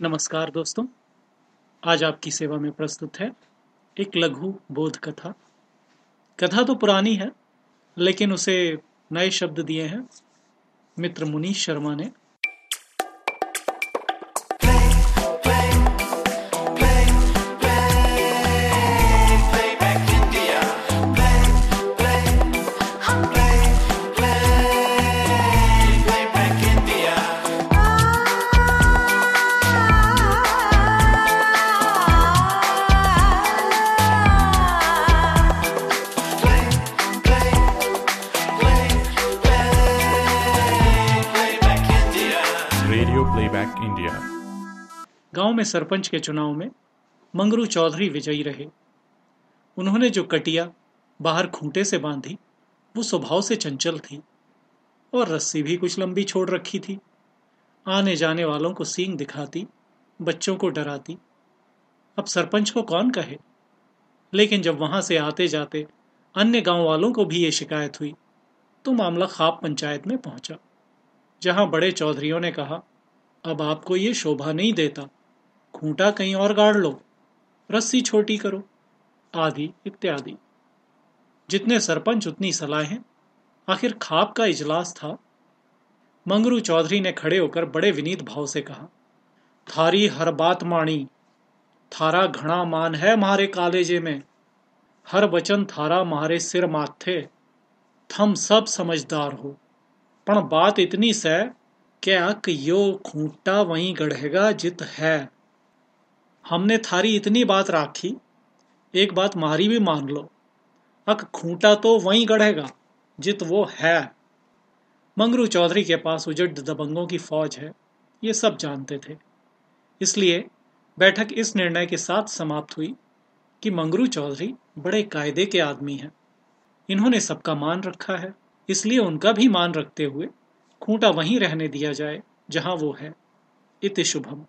नमस्कार दोस्तों, आज आपकी सेवा में प्रस्तुत है एक लघु बोध कथा। कथा तो पुरानी है, लेकिन उसे नए शब्द दिए हैं मित्र मुनीष शर्मा ने। प्लेबैक इंडिया गाँव में सरपंच के चुनाव में मंगरू चौधरी विजयी रहे। उन्होंने जो कटिया बाहर खूंटे से बांधी, वो स्वभाव से चंचल थी और रस्सी भी कुछ लंबी छोड़ रखी थी। आने जाने वालों को सींग दिखाती, बच्चों को डराती। अब सरपंच को कौन कहे? लेकिन जब वहाँ से आते जाते अन्य गाँव वालों को भी ये शिकायत हुई तो मामला खाप पंचायत में पहुँचा, जहाँ बड़े चौधरियों ने कहा अब आपको ये शोभा नहीं देता। खूंटा कहीं और गाड़ लो। रस्सी छोटी करो। आदि इत्यादि। जितने सरपंच उतनी सलाहें। आखिर खाप का इजलास था। मंगरू चौधरी ने खड़े होकर बड़े विनीत भाव से कहा, थारी हर बात माणी। थारा घना मान है मारे कालेजे में। हर वचन थारा मारे सिर माथे। थम सब समझदार हो। पण बात इतनी से क्या कि यो खूंटा वहीं गढ़ेगा जित है। हमने थारी इतनी बात राखी, एक बात मारी भी मान लो। अक खूंटा तो वहीं गढ़ेगा जित वो है। मंगरू चौधरी के पास उजड़ दबंगों की फौज है, ये सब जानते थे। इसलिए बैठक इस निर्णय के साथ समाप्त हुई कि मंगरू चौधरी बड़े कायदे के आदमी हैं। इन्होंने सबका मान रखा है, इसलिए उनका भी मान रखते हुए खूंटा वहीं रहने दिया जाए जहाँ वो है। इति शुभम।